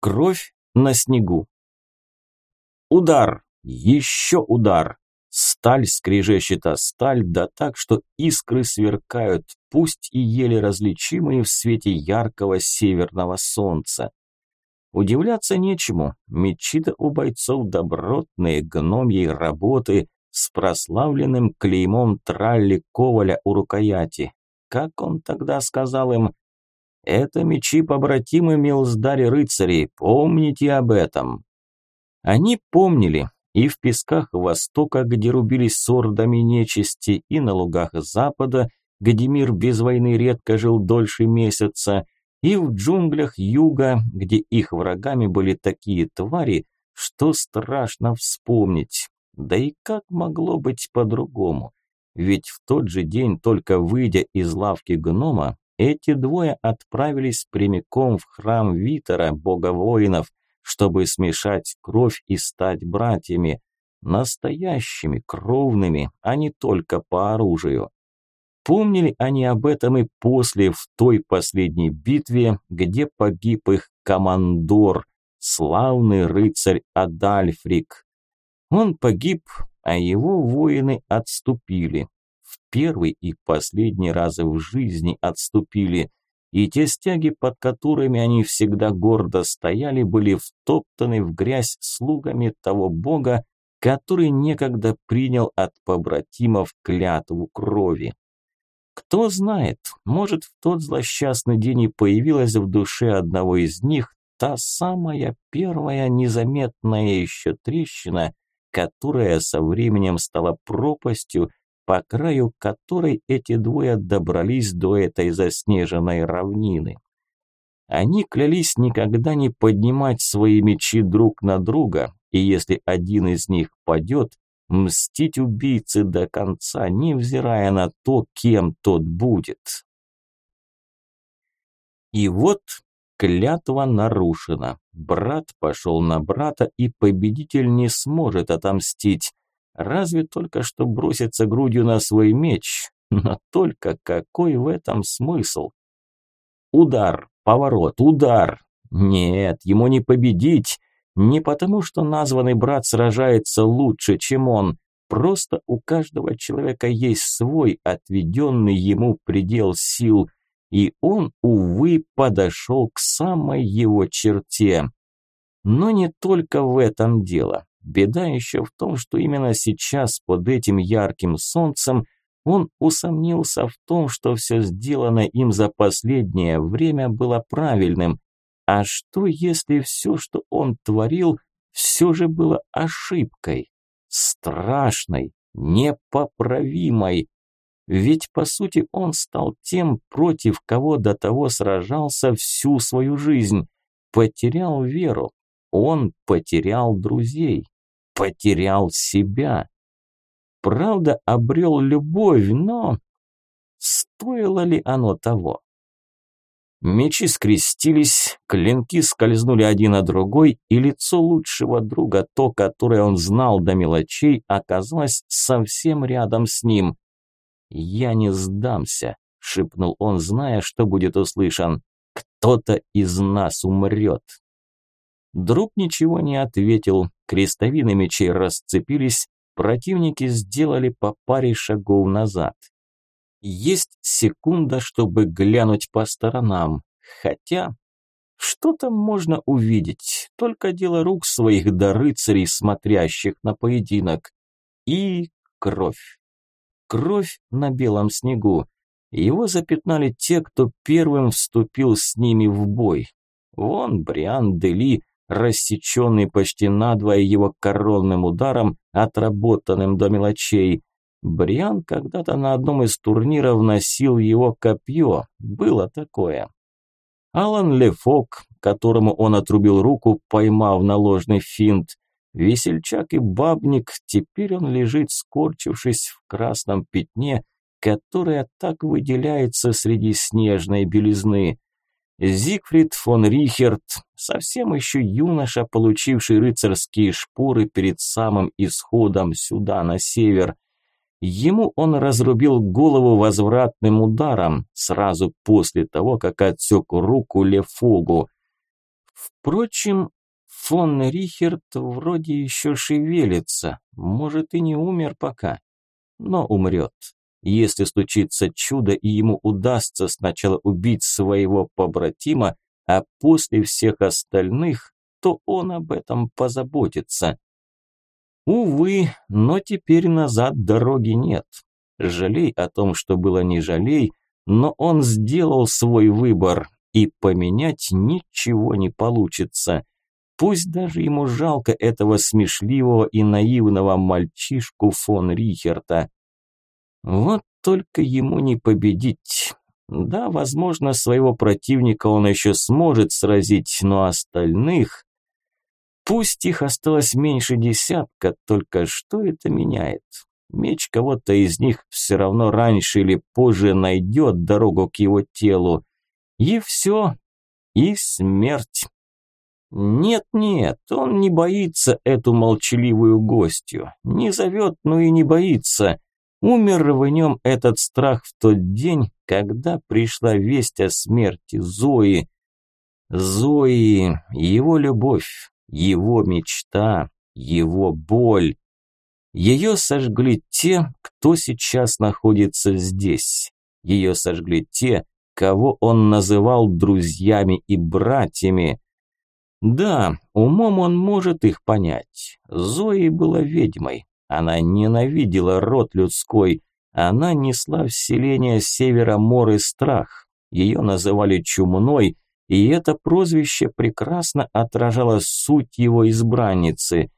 Кровь на снегу. Удар! Еще удар! Сталь скрежещет о сталь, да так, что искры сверкают, пусть и еле различимые в свете яркого северного солнца. Удивляться нечему, мечи-то у бойцов добротные, гномьей работы, с прославленным клеймом тралли Коваля у рукояти. Как он тогда сказал им? «Это мечи побратимы Милздари рыцарей, помните об этом». Они помнили, и в песках Востока, где рубились с ордами нечисти, и на лугах Запада, где мир без войны редко жил дольше месяца, и в джунглях Юга, где их врагами были такие твари, что страшно вспомнить. Да и как могло быть по-другому? Ведь в тот же день, только выйдя из лавки гнома, эти двое отправились прямиком в храм Витера, бога воинов, чтобы смешать кровь и стать братьями, настоящими, кровными, а не только по оружию. Помнили они об этом и после, в той последней битве, где погиб их командор, славный рыцарь Адальфрик. Он погиб, а его воины отступили. Первый и последний раз в жизни отступили, и те стяги, под которыми они всегда гордо стояли, были втоптаны в грязь слугами того бога, который некогда принял от побратимов клятву крови. Кто знает, может в тот злосчастный день и появилась в душе одного из них та самая первая незаметная еще трещина, которая со временем стала пропастью, по краю которой эти двое добрались до этой заснеженной равнины. Они клялись никогда не поднимать свои мечи друг на друга, и если один из них падет, мстить убийце до конца, невзирая на то, кем тот будет. И вот клятва нарушена. Брат пошел на брата, и победитель не сможет отомстить. Разве только что броситься грудью на свой меч. Но только какой в этом смысл? Удар, поворот, удар. Нет, ему не победить. Не потому, что названный брат сражается лучше, чем он. Просто у каждого человека есть свой отведенный ему предел сил. И он, увы, подошел к самой его черте. Но не только в этом дело. Беда еще в том, что именно сейчас, под этим ярким солнцем, он усомнился в том, что все сделанное им за последнее время было правильным. А что, если все, что он творил, все же было ошибкой? Страшной, непоправимой. Ведь, по сути, он стал тем, против кого до того сражался всю свою жизнь. Потерял веру, он потерял друзей, потерял себя. Правда, обрел любовь, но стоило ли оно того? Мечи скрестились, клинки скользнули один на другой, и лицо лучшего друга, то, которое он знал до мелочей, оказалось совсем рядом с ним. «Я не сдамся», – шепнул он, зная, что будет услышан. «Кто-то из нас умрет». Друг ничего не ответил, крестовины мечей расцепились, противники сделали по паре шагов назад. Есть секунда, чтобы глянуть по сторонам, хотя что там можно увидеть, только дело рук своих до рыцарей, смотрящих на поединок. И кровь. Кровь на белом снегу. Его запятнали те, кто первым вступил с ними в бой. Вон Бриан Дели рассеченный почти надвое его коронным ударом, отработанным до мелочей. Бриан когда-то на одном из турниров носил его копье, было такое. Алан Лефок, которому он отрубил руку, поймав наложный финт. Весельчак и бабник, теперь он лежит, скорчившись в красном пятне, которое так выделяется среди снежной белизны. Зигфрид фон Рихерт, совсем еще юноша, получивший рыцарские шпоры перед самым исходом сюда, на север. Ему он разрубил голову возвратным ударом, сразу после того, как отсек руку Лефогу. Впрочем, фон Рихерт вроде еще шевелится, может и не умер пока, но умрет. Если случится чудо и ему удастся сначала убить своего побратима, а после всех остальных, то он об этом позаботится. Увы, но теперь назад дороги нет. Жалей о том, что было не жалей, но он сделал свой выбор, и поменять ничего не получится. Пусть даже ему жалко этого смешливого и наивного мальчишку фон Рихерта. Вот только ему не победить. Да, возможно, своего противника он еще сможет сразить, но остальных... Пусть их осталось меньше десятка, только что это меняет? Меч кого-то из них все равно раньше или позже найдет дорогу к его телу. И все. И смерть. Нет-нет, он не боится эту молчаливую гостью. Не зовет, но и не боится. Умер в нем этот страх в тот день, когда пришла весть о смерти Зои. Зои, его любовь, его мечта, его боль. Ее сожгли те, кто сейчас находится здесь. Ее сожгли те, кого он называл друзьями и братьями. Да, умом он может их понять. Зои была ведьмой. Она ненавидела род людской. Она несла в селение севера моры страх. Ее называли чумной, и это прозвище прекрасно отражало суть его избранницы.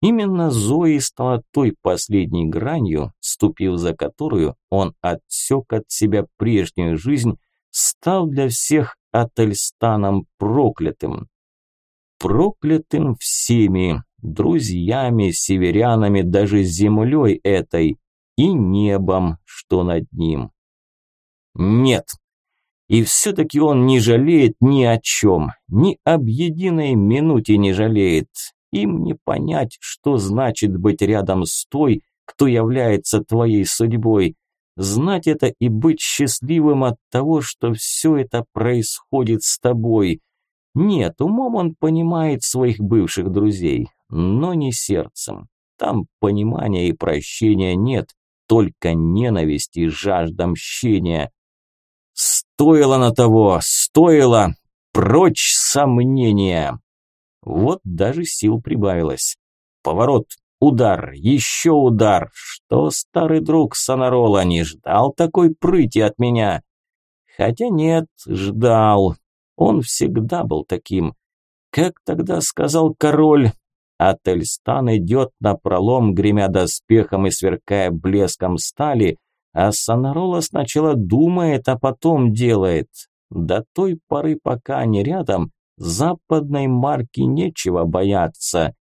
Именно Зои стала той последней гранью, ступив за которую он отсек от себя прежнюю жизнь, стал для всех Ательстаном проклятым. Проклятым всеми, друзьями, северянами, даже землей этой и небом, что над ним. Нет, и все-таки он не жалеет ни о чем, ни об единой минуте не жалеет. Им не понять, что значит быть рядом с той, кто является твоей судьбой. Знать это и быть счастливым от того, что все это происходит с тобой. Нет, умом он понимает своих бывших друзей, но не сердцем. Там понимания и прощения нет, только ненависть и жажда мщения. Стоило на того, стоило. Прочь сомнения. Вот даже сил прибавилось. Поворот, удар, еще удар. Что старый друг Сонарола не ждал такой прыти от меня? Хотя нет, ждал. Он всегда был таким. Как тогда сказал король, Ательстан идет на пролом, гремя доспехом и сверкая блеском стали, а Санарола сначала думает, а потом делает. До той поры, пока они рядом, западной марки нечего бояться.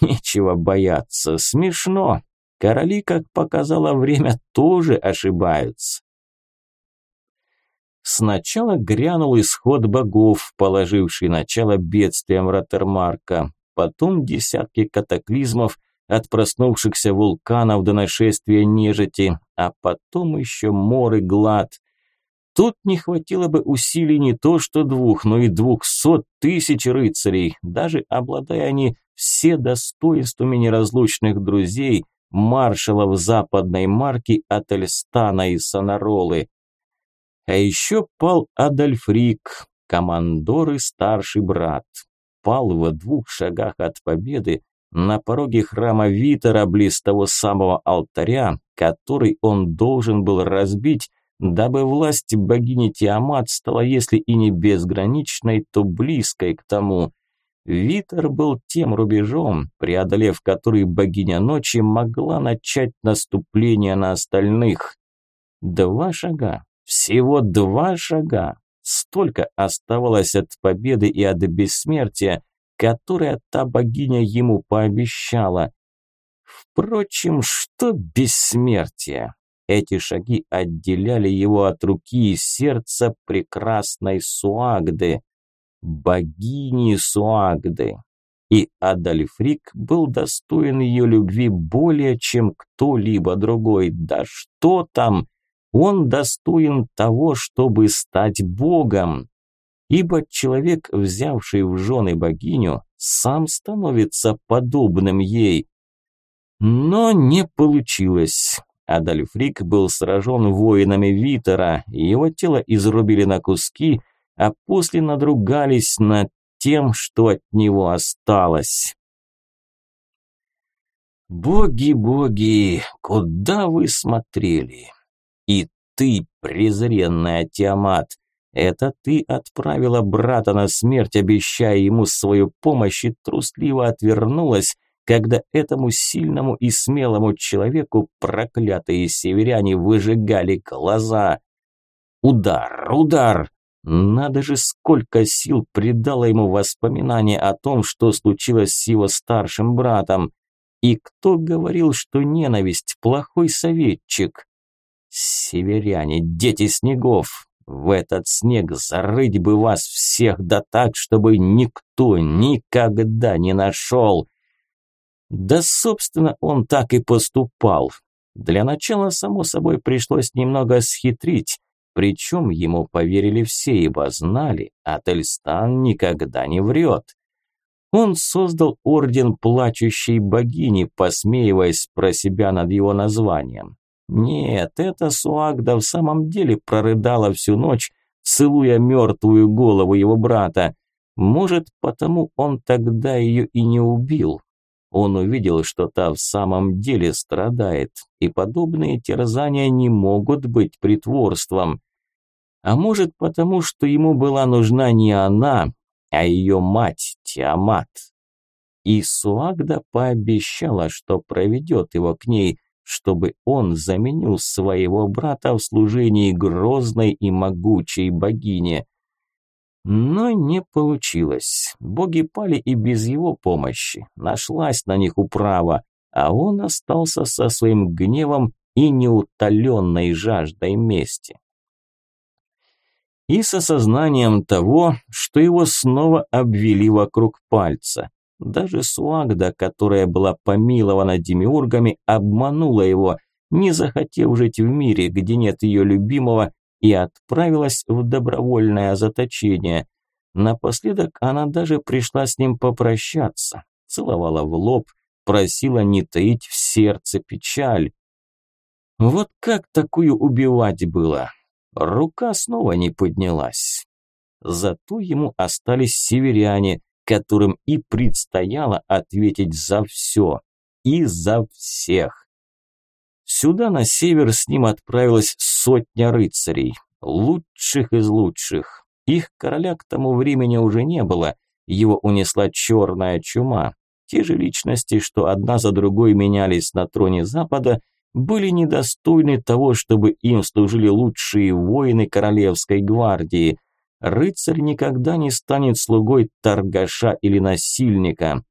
Нечего бояться, смешно. Короли, как показало время, тоже ошибаются. Сначала грянул исход богов, положивший начало бедствиям Роттермарка, потом десятки катаклизмов, от проснувшихся вулканов до нашествия нежити, а потом еще мор и глад. Тут не хватило бы усилий не то что двух, но и двухсот тысяч рыцарей, даже обладая они все достоинствами неразлучных друзей, маршалов западной марки от Эльстана и Сонаролы. А еще пал Адольфрик, командор и старший брат. Пал в двух шагах от победы, на пороге храма Витера, близ того самого алтаря, который он должен был разбить, дабы власть богини Тиамат стала, если и не безграничной, то близкой к тому. Витер был тем рубежом, преодолев который богиня ночи могла начать наступление на остальных. Два шага, всего два шага. Столько оставалось от победы и от бессмертия, которое та богиня ему пообещала. Впрочем, что бессмертие? Эти шаги отделяли его от руки и сердца прекрасной Суагды, богини Суагды. И Адальфрик был достоин ее любви более, чем кто-либо другой. Да что там! Он достоин того, чтобы стать богом. ибо человек, взявший в жены богиню, сам становится подобным ей. Но не получилось. Адальфрик был сражен воинами Витера, его тело изрубили на куски, а после надругались над тем, что от него осталось. «Боги, боги, куда вы смотрели? И ты, презренная Тиамат, это ты отправила брата на смерть, обещая ему свою помощь и трусливо отвернулась, когда этому сильному и смелому человеку проклятые северяне выжигали глаза. Удар, удар! Надо же, сколько сил придало ему воспоминание о том, что случилось с его старшим братом. И кто говорил, что ненависть – плохой советчик? Северяне, дети снегов, в этот снег зарыть бы вас всех да так, чтобы никто никогда не нашел. Да, собственно, он так и поступал. Для начала, само собой, пришлось немного схитрить, причем ему поверили все, ибо знали, Ательстан никогда не врет. Он создал орден плачущей богини, посмеиваясь про себя над его названием. Нет, эта Суагда в самом деле прорыдала всю ночь, целуя мертвую голову его брата. Может, потому он тогда ее и не убил. Он увидел, что та в самом деле страдает, и подобные терзания не могут быть притворством. А может, потому что ему была нужна не она, а ее мать Тиамат. И Суагда пообещала, что проведет его к ней, чтобы он заменил своего брата в служении грозной и могучей богине. Но не получилось. Боги пали и без его помощи. Нашлась на них управа, а он остался со своим гневом и неутоленной жаждой мести. И с осознанием того, что его снова обвели вокруг пальца. Даже Суагда, которая была помилована демиургами, обманула его, не захотев жить в мире, где нет ее любимого и отправилась в добровольное заточение. Напоследок она даже пришла с ним попрощаться, целовала в лоб, просила не таить в сердце печаль. Вот как такую убивать было? Рука снова не поднялась. Зато ему остались северяне, которым и предстояло ответить за все и за всех. Сюда на север с ним отправилась сотня рыцарей, лучших из лучших. Их короля к тому времени уже не было, его унесла черная чума. Те же личности, что одна за другой менялись на троне Запада, были недостойны того, чтобы им служили лучшие воины королевской гвардии. Рыцарь никогда не станет слугой торгаша или насильника.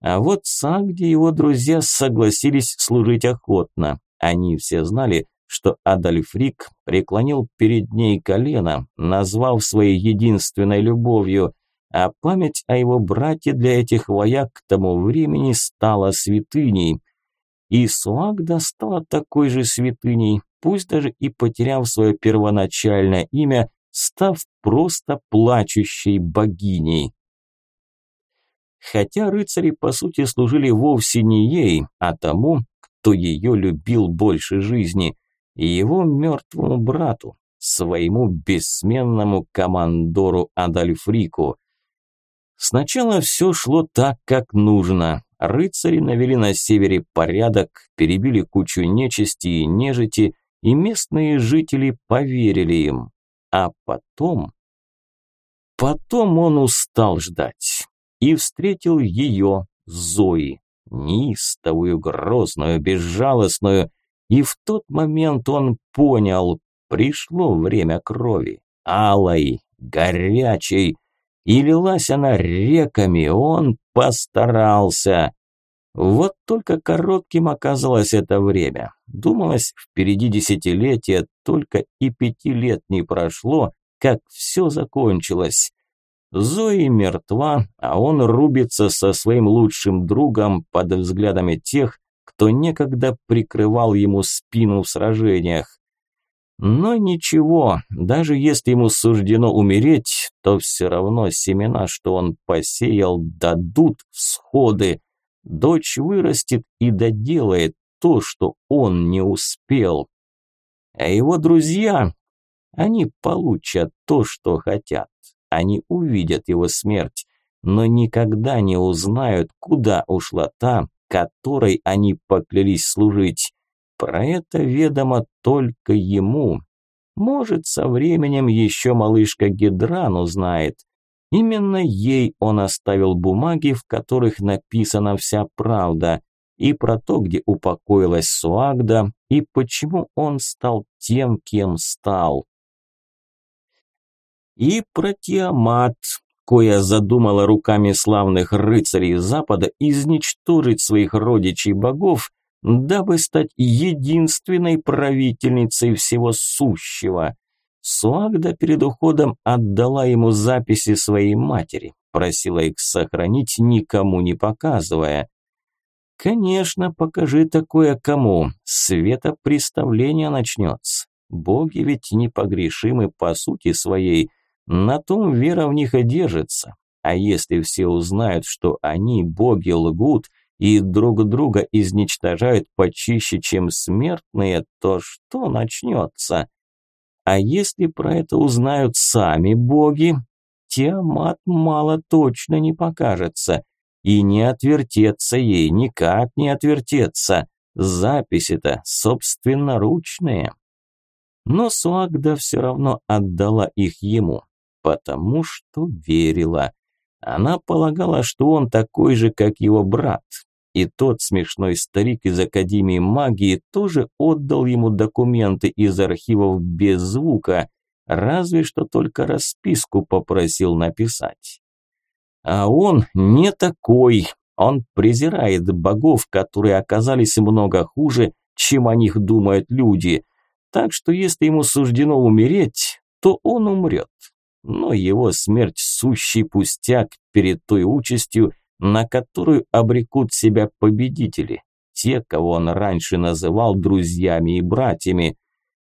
А вот Сагди и его друзья согласились служить охотно. Они все знали, что Адальфрик преклонил перед ней колено, назвав своей единственной любовью, а память о его брате для этих вояк к тому времени стала святыней. И Суагда стала такой же святыней, пусть даже и потеряв свое первоначальное имя, став просто плачущей богиней. Хотя рыцари по сути служили вовсе не ей, а тому, кто ее любил больше жизни, и его мертвому брату, своему бессменному командору Адальфрику. Сначала все шло так, как нужно. Рыцари навели на севере порядок, перебили кучу нечисти и нежити, и местные жители поверили им. А потом... Потом он устал ждать и встретил ее, Зои неистовую, грозную, безжалостную, и в тот момент он понял, пришло время крови, алой, горячей, и лилась она реками, он постарался. Вот только коротким оказалось это время. Думалось, впереди десятилетия, только и пяти лет не прошло, как все закончилось. Зои мертва, а он рубится со своим лучшим другом под взглядами тех, кто некогда прикрывал ему спину в сражениях. Но ничего, даже если ему суждено умереть, то все равно семена, что он посеял, дадут всходы. Дочь вырастет и доделает то, что он не успел. А его друзья, они получат то, что хотят. Они увидят его смерть, но никогда не узнают, куда ушла та, которой они поклялись служить. Про это ведомо только ему. Может, со временем еще малышка Гидран узнает. Именно ей он оставил бумаги, в которых написана вся правда, и про то, где упокоилась Суагда, и почему он стал тем, кем стал. И про Тиамат, коя задумала руками славных рыцарей Запада изничтожить своих родичей богов, дабы стать единственной правительницей всего сущего. Суагда перед уходом отдала ему записи своей матери, просила их сохранить, никому не показывая. Конечно, покажи такое кому, света представления начнется. Боги ведь непогрешимы по сути своей, на том вера в них и держится. А если все узнают, что они, боги, лгут – и друг друга изничтожают почище, чем смертные, то что начнется? А если про это узнают сами боги, Тиамат мало точно не покажется. И не отвертеться ей, никак не отвертеться. Записи-то собственноручные. Но Суагда все равно отдала их ему, потому что верила. Она полагала, что он такой же, как его брат. И тот смешной старик из Академии магии тоже отдал ему документы из архивов без звука, разве что только расписку попросил написать. А он не такой, он презирает богов, которые оказались много хуже, чем о них думают люди. Так что если ему суждено умереть, то он умрет но его смерть сущий пустяк перед той участью, на которую обрекут себя победители, те, кого он раньше называл друзьями и братьями.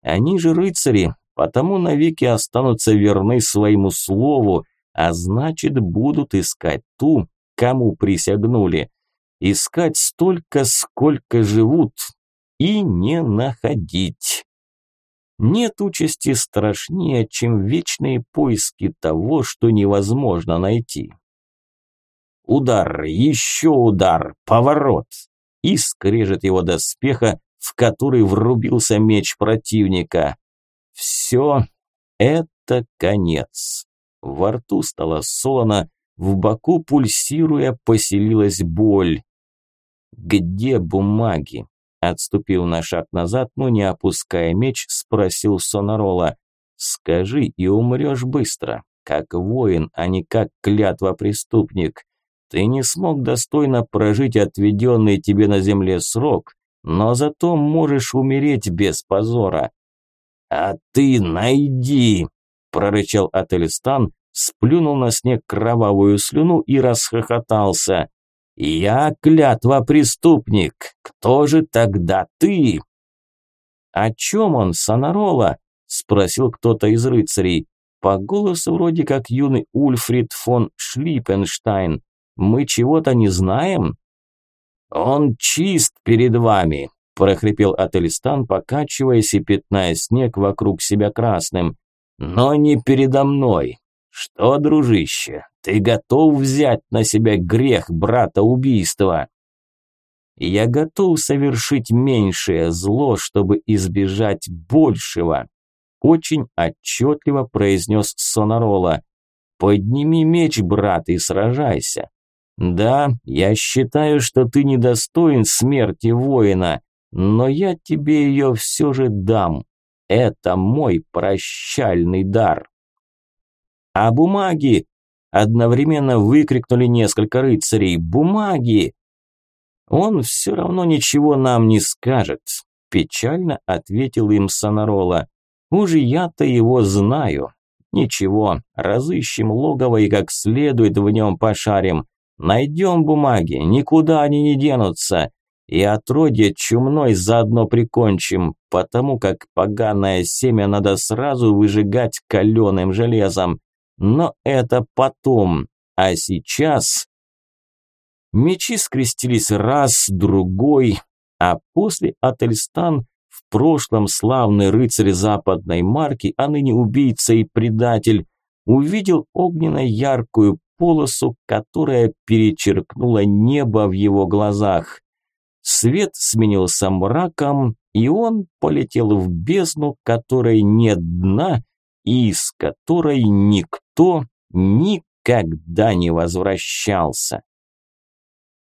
Они же рыцари, потому навеки останутся верны своему слову, а значит будут искать ту, кому присягнули. Искать столько, сколько живут, и не находить. Нет участи страшнее, чем вечные поиски того, что невозможно найти. Удар, еще удар, поворот. И скрежет его доспеха, в который врубился меч противника. Все, это конец. Во рту стало солоно, в боку пульсируя поселилась боль. Где бумаги? Отступил на шаг назад, но не опуская меч, спросил Сонарола. «Скажи, и умрешь быстро, как воин, а не как клятва-преступник. Ты не смог достойно прожить отведенный тебе на земле срок, но зато можешь умереть без позора». «А ты найди!» – прорычал Ателистан, сплюнул на снег кровавую слюну и расхохотался. «Я клятва преступник. Кто же тогда ты?» «О чем он, Сонарола?» – спросил кто-то из рыцарей. По голосу вроде как юный Ульфрид фон Шлиппенштайн. Мы чего-то не знаем? «Он чист перед вами», – прохрипел Ателистан, покачиваясь и пятная снег вокруг себя красным. «Но не передо мной. Что, дружище, ты готов взять на себя грех брата убийства? Я готов совершить меньшее зло, чтобы избежать большего. Очень отчетливо произнес Сонарола. Подними меч, брат, и сражайся. Да, я считаю, что ты недостоин смерти воина, но я тебе ее все же дам. Это мой прощальный дар. «А бумаги?» Одновременно выкрикнули несколько рыцарей. «Бумаги!» «Он все равно ничего нам не скажет», – печально ответил им Сонарола. «Уже я-то его знаю. Ничего, разыщем логово и как следует в нем пошарим. Найдем бумаги, никуда они не денутся. И отродье чумной заодно прикончим, потому как поганое семя надо сразу выжигать каленым железом. Но это потом, а сейчас... Мечи скрестились раз, другой, а после Ательстан, в прошлом славный рыцарь западной марки, а ныне убийца и предатель, увидел огненно-яркую полосу, которая перечеркнула небо в его глазах. Свет сменился мраком, и он полетел в бездну, которой нет дна и из которой никто никогда не возвращался.